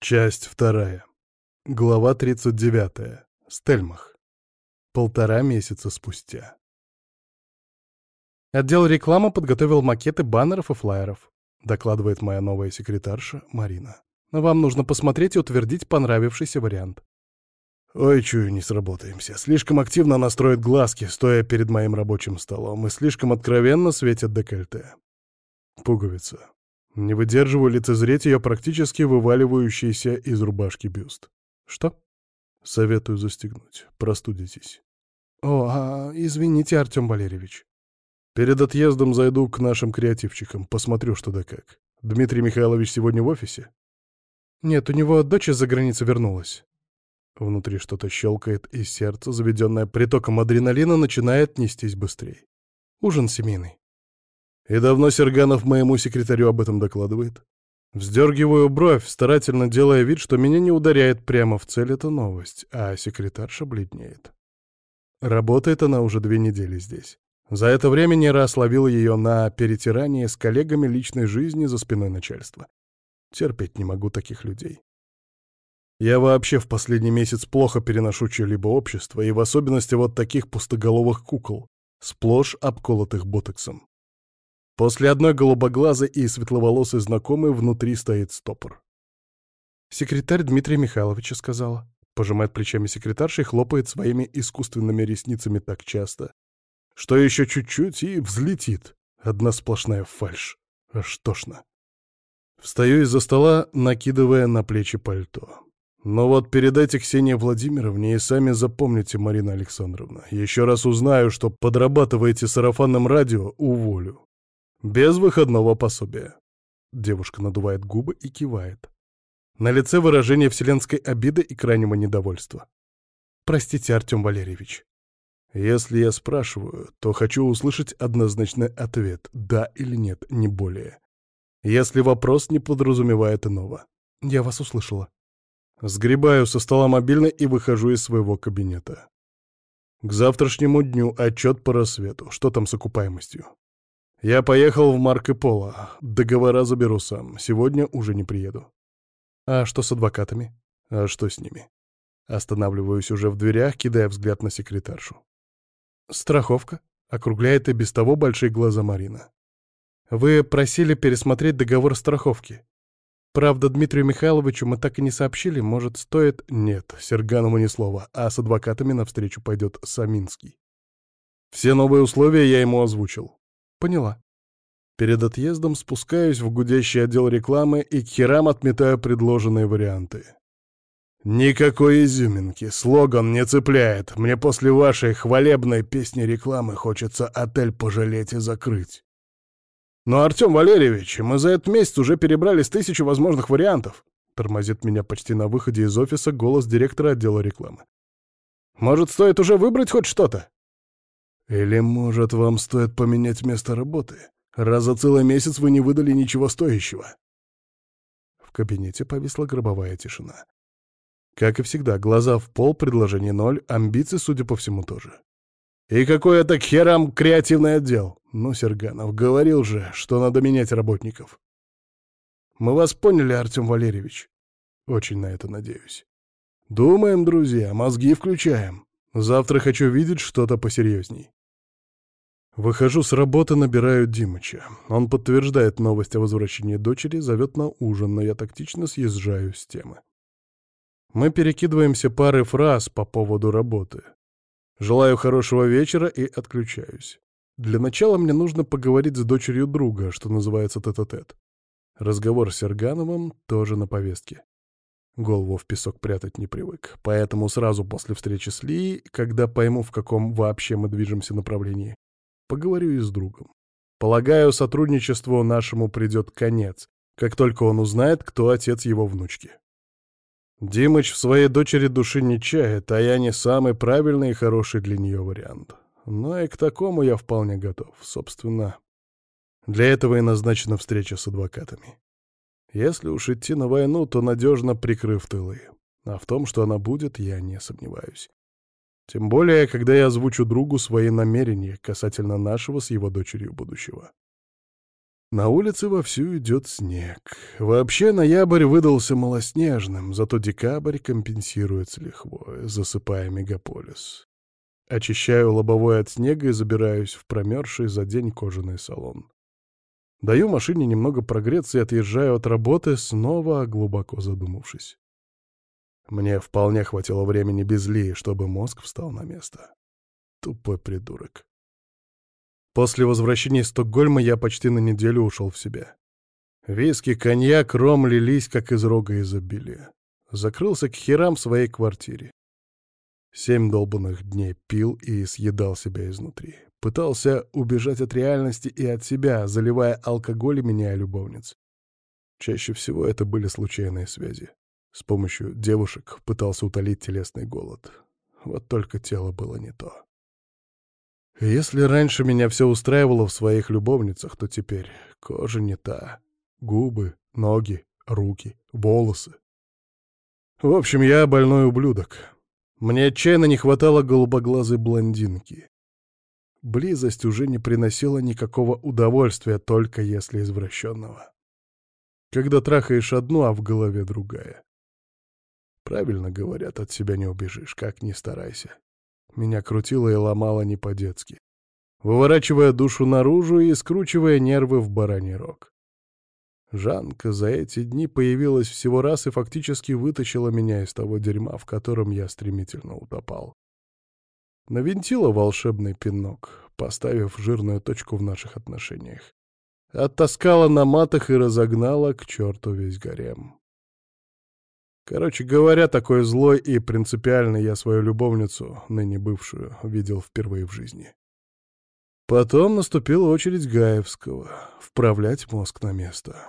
Часть вторая. Глава 39. Стельмах. Полтора месяца спустя. Отдел рекламы подготовил макеты баннеров и флаеров, докладывает моя новая секретарша Марина. Вам нужно посмотреть и утвердить понравившийся вариант. Ой, чую, не сработаемся. Слишком активно настроит глазки, стоя перед моим рабочим столом, и слишком откровенно светят декольте. Пуговица. Не выдерживаю лицезреть ее практически вываливающийся из рубашки бюст. Что? Советую застегнуть. Простудитесь. О, а, извините, Артем Валерьевич. Перед отъездом зайду к нашим креативчикам, посмотрю, что да как. Дмитрий Михайлович сегодня в офисе? Нет, у него дочь из-за границы вернулась. Внутри что-то щелкает, и сердце, заведенное притоком адреналина, начинает нестись быстрее. Ужин семейный. И давно Серганов моему секретарю об этом докладывает? Вздергиваю бровь, старательно делая вид, что меня не ударяет прямо в цель эта новость, а секретарша бледнеет. Работает она уже две недели здесь. За это время не раз ловил ее на перетирании с коллегами личной жизни за спиной начальства. Терпеть не могу таких людей. Я вообще в последний месяц плохо переношу чье-либо общество, и в особенности вот таких пустоголовых кукол, сплошь обколотых ботоксом. После одной голубоглазой и светловолосой знакомой внутри стоит стопор. «Секретарь Дмитрия Михайловича сказала». Пожимает плечами секретарша и хлопает своими искусственными ресницами так часто, что еще чуть-чуть и взлетит. Одна сплошная фальшь. Аж тошно. Встаю из-за стола, накидывая на плечи пальто. Но вот передайте Ксении Владимировне и сами запомните, Марина Александровна. Еще раз узнаю, что подрабатываете сарафанным радио, уволю. Без выходного пособия. Девушка надувает губы и кивает. На лице выражение вселенской обиды и крайнего недовольства. Простите, Артем Валерьевич. Если я спрашиваю, то хочу услышать однозначный ответ «да» или «нет», не более. Если вопрос не подразумевает иного. Я вас услышала. Сгребаю со стола мобильный и выхожу из своего кабинета. К завтрашнему дню отчет по рассвету. Что там с окупаемостью? Я поехал в Марко Поло. Договора заберу сам. Сегодня уже не приеду. А что с адвокатами? А что с ними? Останавливаюсь уже в дверях, кидая взгляд на секретаршу. Страховка? Округляет и без того большие глаза Марина. Вы просили пересмотреть договор страховки. Правда, Дмитрию Михайловичу мы так и не сообщили, может, стоит... Нет, Серганову ни слова, а с адвокатами навстречу пойдет Саминский. Все новые условия я ему озвучил. Поняла. Перед отъездом спускаюсь в гудящий отдел рекламы и к херам отметаю предложенные варианты. Никакой изюминки, слоган не цепляет. Мне после вашей хвалебной песни рекламы хочется отель пожалеть и закрыть. Но, Артем Валерьевич, мы за этот месяц уже перебрали с тысячи возможных вариантов. Тормозит меня почти на выходе из офиса голос директора отдела рекламы. Может, стоит уже выбрать хоть что-то? Или, может, вам стоит поменять место работы, раз за целый месяц вы не выдали ничего стоящего?» В кабинете повисла гробовая тишина. Как и всегда, глаза в пол, предложение ноль, амбиции, судя по всему, тоже. «И какой это к херам креативный отдел? Ну, Серганов, говорил же, что надо менять работников». «Мы вас поняли, Артем Валерьевич». «Очень на это надеюсь». «Думаем, друзья, мозги включаем. Завтра хочу видеть что-то посерьезней». Выхожу с работы, набираю Димыча. Он подтверждает новость о возвращении дочери, зовет на ужин, но я тактично съезжаю с темы. Мы перекидываемся парой фраз по поводу работы. Желаю хорошего вечера и отключаюсь. Для начала мне нужно поговорить с дочерью друга, что называется тет-а-тет. -тет. Разговор с Сергановым тоже на повестке. Голову в песок прятать не привык, поэтому сразу после встречи с Ли, когда пойму, в каком вообще мы движемся направлении, Поговорю и с другом. Полагаю, сотрудничеству нашему придет конец, как только он узнает, кто отец его внучки. Димыч в своей дочери души не чает, а я не самый правильный и хороший для нее вариант. Но и к такому я вполне готов, собственно. Для этого и назначена встреча с адвокатами. Если уж идти на войну, то надежно прикрыв тылы. А в том, что она будет, я не сомневаюсь. Тем более, когда я озвучу другу свои намерения касательно нашего с его дочерью будущего. На улице вовсю идет снег. Вообще ноябрь выдался малоснежным, зато декабрь компенсирует с лихвой, засыпая мегаполис. Очищаю лобовой от снега и забираюсь в промерзший за день кожаный салон. Даю машине немного прогреться и отъезжаю от работы, снова глубоко задумавшись. Мне вполне хватило времени без Ли, чтобы мозг встал на место. Тупой придурок. После возвращения из Стокгольма я почти на неделю ушел в себя. Виски, коньяк, ром лились, как из рога изобилия. Закрылся к херам в своей квартире. Семь долбанных дней пил и съедал себя изнутри. Пытался убежать от реальности и от себя, заливая алкоголь и меняя любовниц. Чаще всего это были случайные связи. С помощью девушек пытался утолить телесный голод. Вот только тело было не то. Если раньше меня все устраивало в своих любовницах, то теперь кожа не та. Губы, ноги, руки, волосы. В общем, я больной ублюдок. Мне отчаянно не хватало голубоглазой блондинки. Близость уже не приносила никакого удовольствия, только если извращенного. Когда трахаешь одну, а в голове другая. Правильно говорят, от себя не убежишь, как ни старайся. Меня крутило и ломало не по-детски, выворачивая душу наружу и скручивая нервы в бараний рог. Жанка за эти дни появилась всего раз и фактически вытащила меня из того дерьма, в котором я стремительно утопал. Навинтила волшебный пинок, поставив жирную точку в наших отношениях. Оттаскала на матах и разогнала к черту весь гарем. Короче говоря, такой злой и принципиальный я свою любовницу, ныне бывшую, видел впервые в жизни. Потом наступила очередь Гаевского — вправлять мозг на место.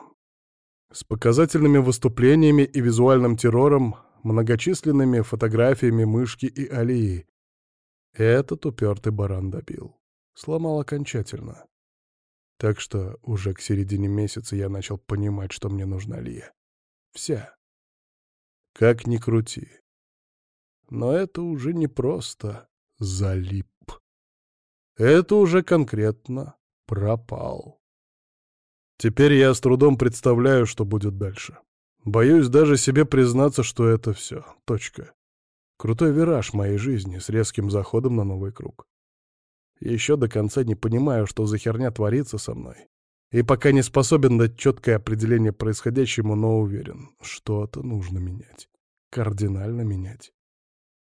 С показательными выступлениями и визуальным террором, многочисленными фотографиями мышки и алии. Этот упертый баран добил. Сломал окончательно. Так что уже к середине месяца я начал понимать, что мне нужна Лия. Вся. Как ни крути. Но это уже не просто залип. Это уже конкретно пропал. Теперь я с трудом представляю, что будет дальше. Боюсь даже себе признаться, что это все. Точка. Крутой вираж моей жизни с резким заходом на новый круг. Еще до конца не понимаю, что за херня творится со мной. И пока не способен дать четкое определение происходящему, но уверен, что-то нужно менять. Кардинально менять.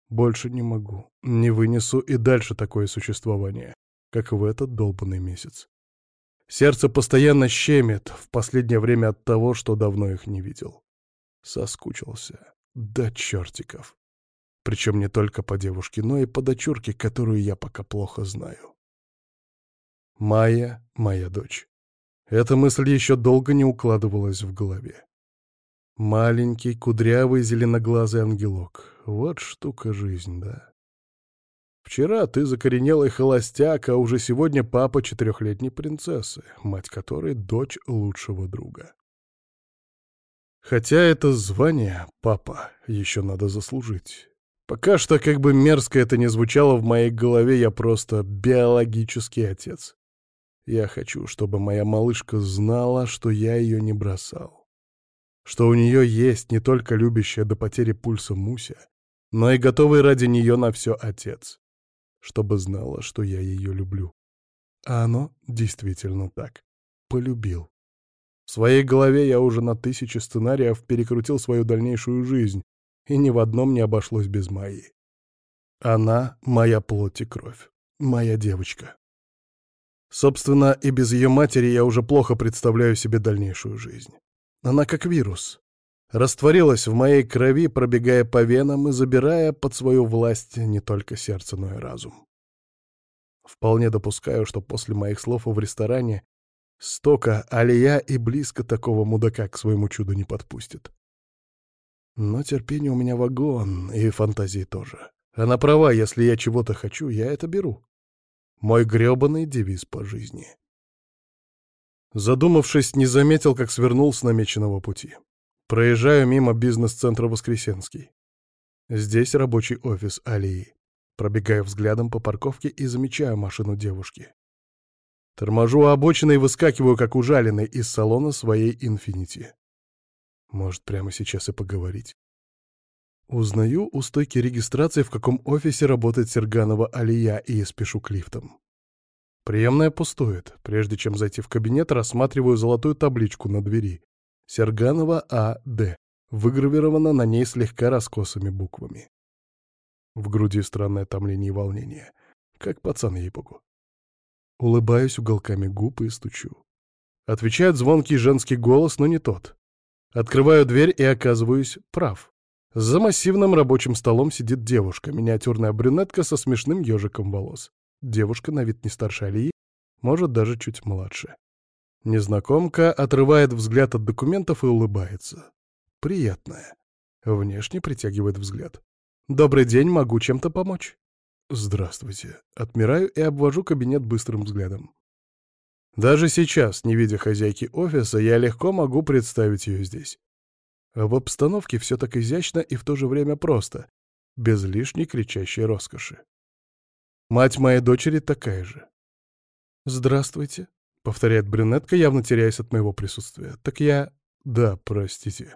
Больше не могу, не вынесу и дальше такое существование, как в этот долбанный месяц. Сердце постоянно щемит в последнее время от того, что давно их не видел. Соскучился. До чертиков. Причем не только по девушке, но и по дочурке, которую я пока плохо знаю. Майя — моя дочь. Эта мысль еще долго не укладывалась в голове. Маленький, кудрявый, зеленоглазый ангелок. Вот штука жизнь, да. Вчера ты закоренелый холостяк, а уже сегодня папа четырехлетней принцессы, мать которой — дочь лучшего друга. Хотя это звание, папа, еще надо заслужить. Пока что, как бы мерзко это ни звучало в моей голове, я просто биологический отец. Я хочу, чтобы моя малышка знала, что я ее не бросал. Что у нее есть не только любящая до потери пульса Муся, но и готовый ради нее на все отец. Чтобы знала, что я ее люблю. А оно действительно так. Полюбил. В своей голове я уже на тысячи сценариев перекрутил свою дальнейшую жизнь, и ни в одном не обошлось без Майи. Она — моя плоть и кровь, моя девочка. Собственно, и без ее матери я уже плохо представляю себе дальнейшую жизнь. Она как вирус. Растворилась в моей крови, пробегая по венам и забирая под свою власть не только сердце, но и разум. Вполне допускаю, что после моих слов в ресторане Стока, Алия и близко такого мудака к своему чуду не подпустит. Но терпение у меня вагон, и фантазии тоже. Она права, если я чего-то хочу, я это беру. Мой грёбаный девиз по жизни. Задумавшись, не заметил, как свернул с намеченного пути. Проезжаю мимо бизнес-центра «Воскресенский». Здесь рабочий офис Алии. Пробегаю взглядом по парковке и замечаю машину девушки. Торможу у обочины и выскакиваю, как ужаленный, из салона своей «Инфинити». Может, прямо сейчас и поговорить? Узнаю у стойки регистрации, в каком офисе работает Серганова Алия, и спешу к лифтам. Приемная пустует. Прежде чем зайти в кабинет, рассматриваю золотую табличку на двери. Серганова А.Д. Выгравировано на ней слегка раскосыми буквами. В груди странное томление и волнение. Как пацан, ей-богу. Улыбаюсь уголками губ и стучу. Отвечает звонкий женский голос, но не тот. Открываю дверь и оказываюсь прав. За массивным рабочим столом сидит девушка, миниатюрная брюнетка со смешным ежиком волос. Девушка на вид не старше Алии, может, даже чуть младше. Незнакомка отрывает взгляд от документов и улыбается. Приятная. Внешне притягивает взгляд. «Добрый день, могу чем-то помочь?» «Здравствуйте». Отмираю и обвожу кабинет быстрым взглядом. Даже сейчас, не видя хозяйки офиса, я легко могу представить ее здесь. В обстановке все так изящно и в то же время просто, без лишней кричащей роскоши. Мать моей дочери такая же. «Здравствуйте», — повторяет брюнетка, явно теряясь от моего присутствия. «Так я...» «Да, простите».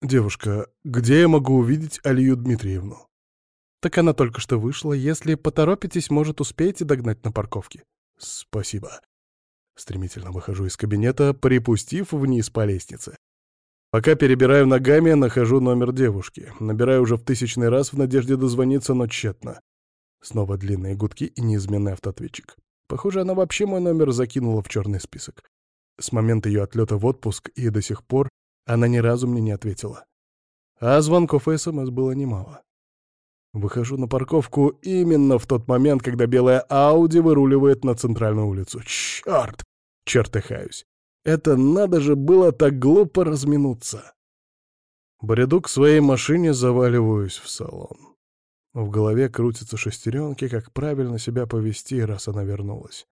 «Девушка, где я могу увидеть Алию Дмитриевну?» «Так она только что вышла. Если поторопитесь, может, успеете догнать на парковке». «Спасибо». Стремительно выхожу из кабинета, припустив вниз по лестнице. Пока перебираю ногами, нахожу номер девушки. Набираю уже в тысячный раз в надежде дозвониться, но тщетно. Снова длинные гудки и неизменный автоответчик. Похоже, она вообще мой номер закинула в черный список. С момента ее отлета в отпуск и до сих пор она ни разу мне не ответила. А звонков и СМС было немало. Выхожу на парковку именно в тот момент, когда белая Ауди выруливает на центральную улицу. Черт! Чертыхаюсь. Это надо же было так глупо разминуться. Бреду к своей машине, заваливаюсь в салон. В голове крутятся шестеренки, как правильно себя повести, раз она вернулась.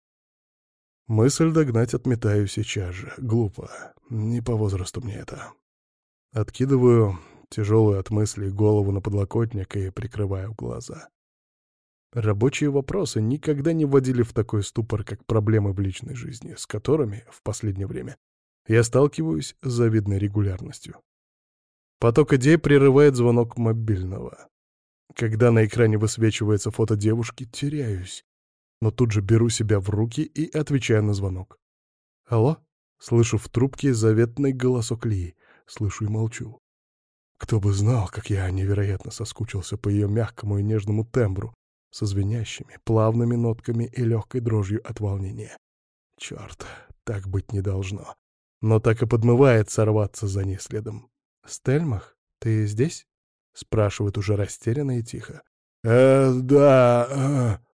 Мысль догнать отметаю сейчас же. Глупо. Не по возрасту мне это. Откидываю тяжелую от мыслей голову на подлокотник и прикрываю глаза. Рабочие вопросы никогда не вводили в такой ступор, как проблемы в личной жизни, с которыми, в последнее время, я сталкиваюсь с завидной регулярностью. Поток идей прерывает звонок мобильного. Когда на экране высвечивается фото девушки, теряюсь. Но тут же беру себя в руки и отвечаю на звонок. «Алло?» Слышу в трубке заветный голосок Лии. Слышу и молчу. Кто бы знал, как я невероятно соскучился по ее мягкому и нежному тембру, со звенящими, плавными нотками и легкой дрожью от волнения. Черт, так быть не должно. Но так и подмывает сорваться за ней следом. «Стельмах, ты здесь?» Спрашивает уже растерянно и тихо. «Э, да...» э.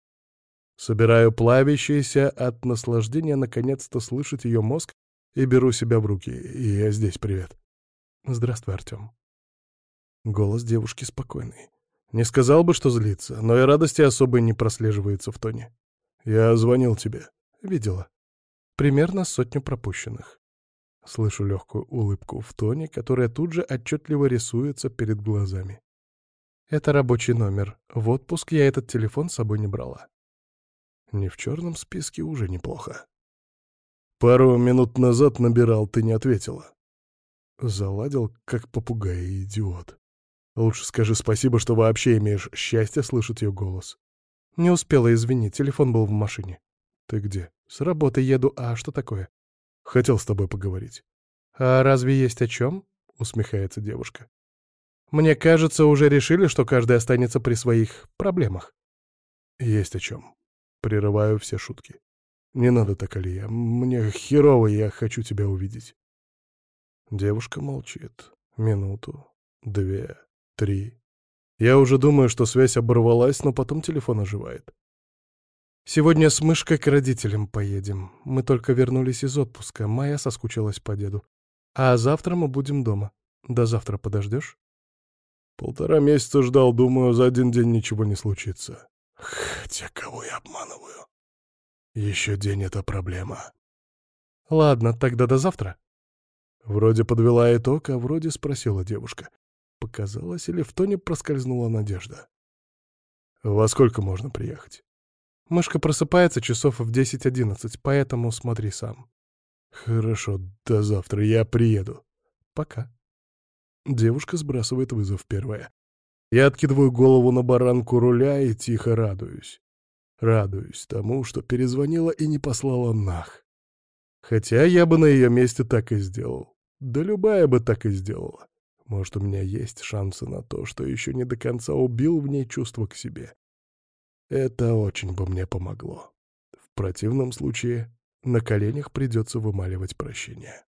Собираю плавящийся от наслаждения наконец-то слышать ее мозг и беру себя в руки. Я здесь, привет. Здравствуй, Артем. Голос девушки спокойный. Не сказал бы, что злится, но и радости особой не прослеживается в тоне. Я звонил тебе. Видела. Примерно сотню пропущенных. Слышу легкую улыбку в тоне, которая тут же отчетливо рисуется перед глазами. Это рабочий номер. В отпуск я этот телефон с собой не брала. Не в черном списке уже неплохо. Пару минут назад набирал, ты не ответила. Заладил, как попугай, идиот. Лучше скажи спасибо, что вообще имеешь счастье слышать ее голос. Не успела, извини, телефон был в машине. Ты где? С работы еду, а что такое? Хотел с тобой поговорить. «А разве есть о чем?» — усмехается девушка. «Мне кажется, уже решили, что каждый останется при своих проблемах». «Есть о чем». Прерываю все шутки. «Не надо так, Алия. Мне херово, я хочу тебя увидеть». Девушка молчит. Минуту, две, три. Я уже думаю, что связь оборвалась, но потом телефон оживает. Сегодня с мышкой к родителям поедем. Мы только вернулись из отпуска. Майя соскучилась по деду. А завтра мы будем дома. До завтра подождешь? Полтора месяца ждал, думаю, за один день ничего не случится. Хотя кого я обманываю? Еще день — это проблема. Ладно, тогда до завтра. Вроде подвела итог, а вроде спросила девушка. Показалось или в тоне проскользнула надежда. Во сколько можно приехать? Мышка просыпается часов в 10-11, поэтому смотри сам. Хорошо, до завтра я приеду. Пока. Девушка сбрасывает вызов первая. Я откидываю голову на баранку руля и тихо радуюсь. Радуюсь тому, что перезвонила и не послала нах. Хотя я бы на ее месте так и сделал. Да любая бы так и сделала. Может, у меня есть шансы на то, что еще не до конца убил в ней чувство к себе. Это очень бы мне помогло. В противном случае на коленях придется вымаливать прощение.